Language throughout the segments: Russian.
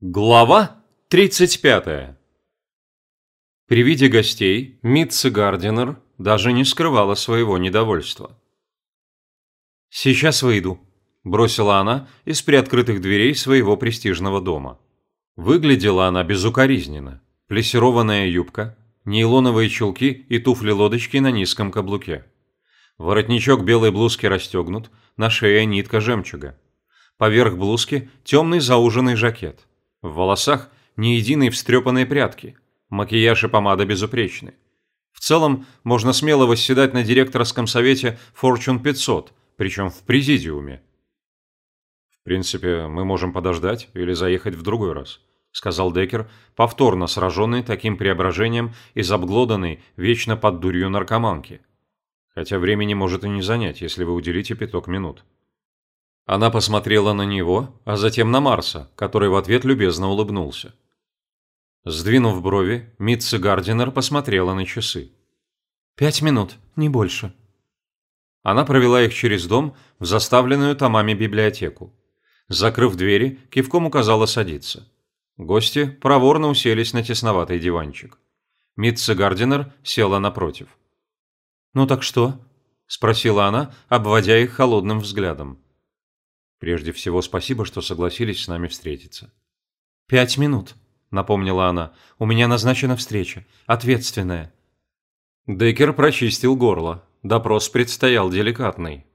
Глава 35. При виде гостей Митца Гардинер даже не скрывала своего недовольства. «Сейчас выйду», – бросила она из приоткрытых дверей своего престижного дома. Выглядела она безукоризненно. Плессированная юбка, нейлоновые чулки и туфли-лодочки на низком каблуке. Воротничок белой блузки расстегнут, на шее нитка жемчуга. Поверх блузки темный зауженный жакет – в волосах ни единой встрепанной прядки. Макияж и помада безупречны. В целом, можно смело восседать на директорском совете Fortune 500, причем в президиуме. «В принципе, мы можем подождать или заехать в другой раз», сказал Деккер, повторно сраженный таким преображением из обглоданной, вечно под дурью наркоманки. Хотя времени может и не занять, если вы уделите пяток минут. Она посмотрела на него, а затем на Марса, который в ответ любезно улыбнулся. Сдвинув брови, Митца Гардинер посмотрела на часы. «Пять минут, не больше». Она провела их через дом в заставленную томами библиотеку. Закрыв двери, кивком указала садиться. Гости проворно уселись на тесноватый диванчик. Митца Гардинер села напротив. «Ну так что?» – спросила она, обводя их холодным взглядом. Прежде всего, спасибо, что согласились с нами встретиться. «Пять минут», — напомнила она. «У меня назначена встреча. Ответственная». Деккер прочистил горло. Допрос предстоял деликатный.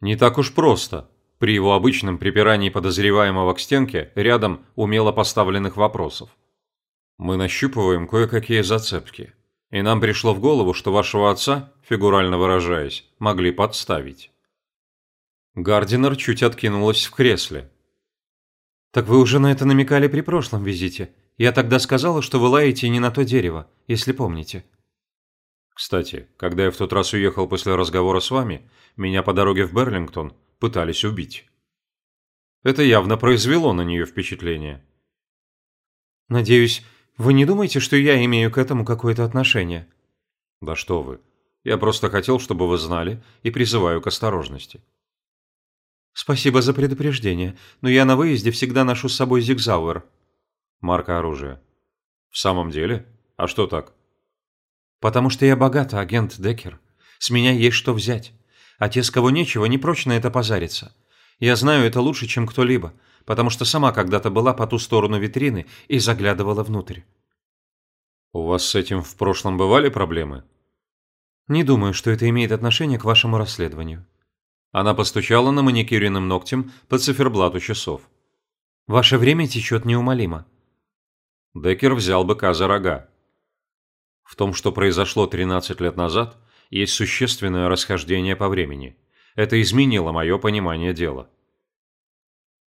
Не так уж просто. При его обычном припирании подозреваемого к стенке рядом умело поставленных вопросов. Мы нащупываем кое-какие зацепки. И нам пришло в голову, что вашего отца, фигурально выражаясь, могли подставить. Гардинер чуть откинулась в кресле. «Так вы уже на это намекали при прошлом визите. Я тогда сказала, что вы лаете не на то дерево, если помните». «Кстати, когда я в тот раз уехал после разговора с вами, меня по дороге в Берлингтон пытались убить». Это явно произвело на нее впечатление. «Надеюсь, вы не думаете, что я имею к этому какое-то отношение?» «Да что вы. Я просто хотел, чтобы вы знали, и призываю к осторожности. «Спасибо за предупреждение, но я на выезде всегда ношу с собой зигзауэр». Марка оружия. «В самом деле? А что так?» «Потому что я богата, агент Деккер. С меня есть что взять. А те, с кого нечего, не прочь это позариться. Я знаю это лучше, чем кто-либо, потому что сама когда-то была по ту сторону витрины и заглядывала внутрь». «У вас с этим в прошлом бывали проблемы?» «Не думаю, что это имеет отношение к вашему расследованию». Она постучала на маникюренным ногтем по циферблату часов. «Ваше время течет неумолимо». Деккер взял быка за рога. В том, что произошло 13 лет назад, есть существенное расхождение по времени. Это изменило мое понимание дела.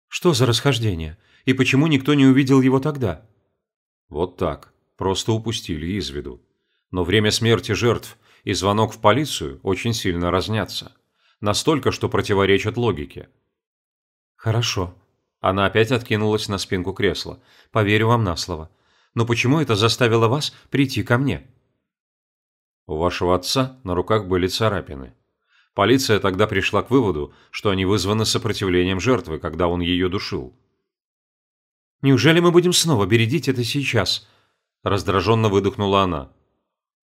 Что за расхождение? И почему никто не увидел его тогда? Вот так. Просто упустили из виду. Но время смерти жертв и звонок в полицию очень сильно разнятся. Настолько, что противоречат логике. Хорошо. Она опять откинулась на спинку кресла. Поверю вам на слово. Но почему это заставило вас прийти ко мне? У вашего отца на руках были царапины. Полиция тогда пришла к выводу, что они вызваны сопротивлением жертвы, когда он ее душил. «Неужели мы будем снова бередить это сейчас?» Раздраженно выдохнула она.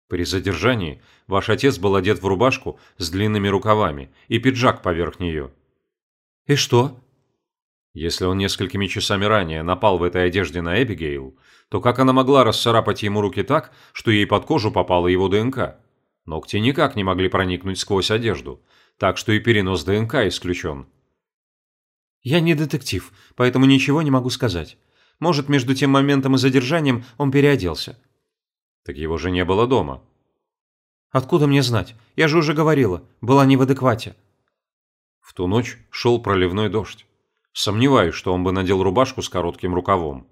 При задержании ваш отец был одет в рубашку с длинными рукавами и пиджак поверх нее. И что? Если он несколькими часами ранее напал в этой одежде на Эбигейл, то как она могла расцарапать ему руки так, что ей под кожу попала его ДНК? Ногти никак не могли проникнуть сквозь одежду, так что и перенос ДНК исключен. Я не детектив, поэтому ничего не могу сказать. Может, между тем моментом и задержанием он переоделся. Так его же не было дома. Откуда мне знать? Я же уже говорила, была не в адеквате. В ту ночь шел проливной дождь. Сомневаюсь, что он бы надел рубашку с коротким рукавом.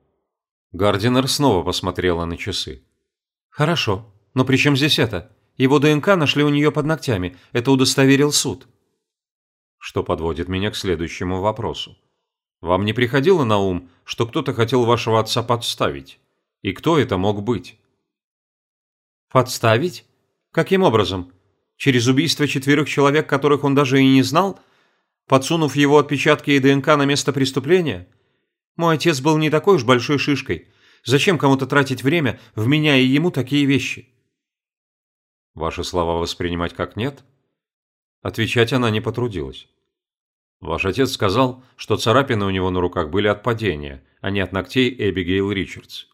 Гардинер снова посмотрела на часы. Хорошо, но при чем здесь это? Его ДНК нашли у нее под ногтями, это удостоверил суд. Что подводит меня к следующему вопросу. Вам не приходило на ум, что кто-то хотел вашего отца подставить? И кто это мог быть? Подставить? Каким образом? Через убийство четверых человек, которых он даже и не знал? Подсунув его отпечатки и ДНК на место преступления? Мой отец был не такой уж большой шишкой. Зачем кому-то тратить время, вменяя ему такие вещи? Ваши слова воспринимать как нет? Отвечать она не потрудилась. Ваш отец сказал, что царапины у него на руках были от падения, а не от ногтей Эбигейл Ричардс.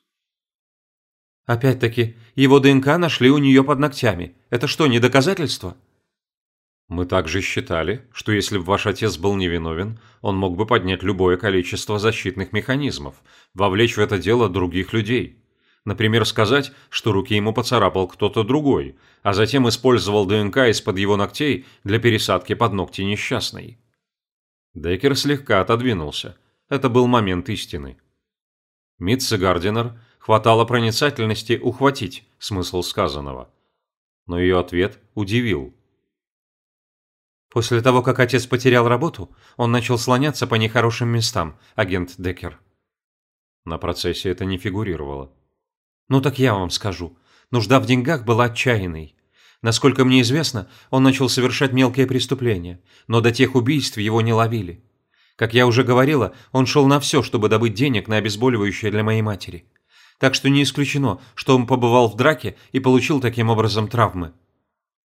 Опять-таки, его ДНК нашли у нее под ногтями. Это что, не доказательство? Мы также считали, что если бы ваш отец был невиновен, он мог бы поднять любое количество защитных механизмов, вовлечь в это дело других людей. Например, сказать, что руки ему поцарапал кто-то другой, а затем использовал ДНК из-под его ногтей для пересадки под ногти несчастной. Деккер слегка отодвинулся. Это был момент истины. Митца Гардинер хватало проницательности ухватить смысл сказанного. Но ее ответ удивил. После того, как отец потерял работу, он начал слоняться по нехорошим местам, агент Деккер. На процессе это не фигурировало. Ну так я вам скажу. Нужда в деньгах была отчаянной. Насколько мне известно, он начал совершать мелкие преступления, но до тех убийств его не ловили. Как я уже говорила, он шел на все, чтобы добыть денег на обезболивающее для моей матери. Так что не исключено, что он побывал в драке и получил таким образом травмы.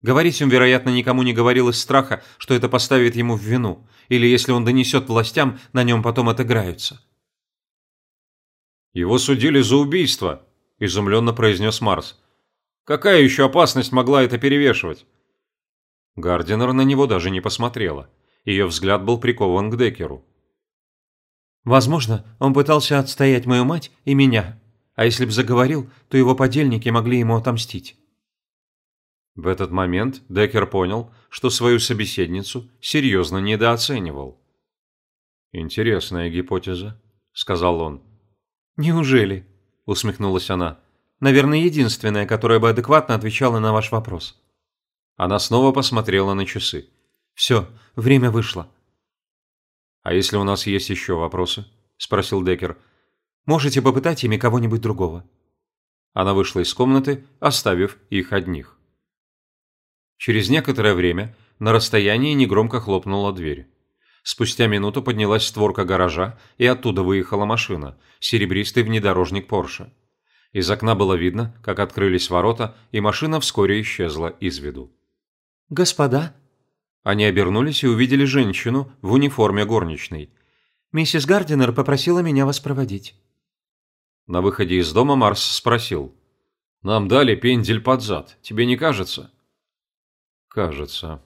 Говорить он, вероятно, никому не говорил из страха, что это поставит ему в вину, или если он донесет властям, на нем потом отыграются. «Его судили за убийство», – изумленно произнес Марс. «Какая еще опасность могла это перевешивать?» Гардинер на него даже не посмотрела. Ее взгляд был прикован к Деккеру. «Возможно, он пытался отстоять мою мать и меня. А если б заговорил, то его подельники могли ему отомстить». В этот момент Деккер понял, что свою собеседницу серьезно недооценивал. «Интересная гипотеза», – сказал он. «Неужели?» усмехнулась она. Наверное, единственная, которая бы адекватно отвечала на ваш вопрос. Она снова посмотрела на часы. Все, время вышло. А если у нас есть еще вопросы? спросил Деккер. Можете попытать ими кого-нибудь другого. Она вышла из комнаты, оставив их одних. Через некоторое время на расстоянии негромко хлопнула дверь. Спустя минуту поднялась створка гаража, и оттуда выехала машина, серебристый внедорожник Порше. Из окна было видно, как открылись ворота, и машина вскоре исчезла из виду. «Господа?» Они обернулись и увидели женщину в униформе горничной. «Миссис Гардинер попросила меня вас проводить». На выходе из дома Марс спросил. «Нам дали пендель под зад, тебе не кажется?» «Кажется»,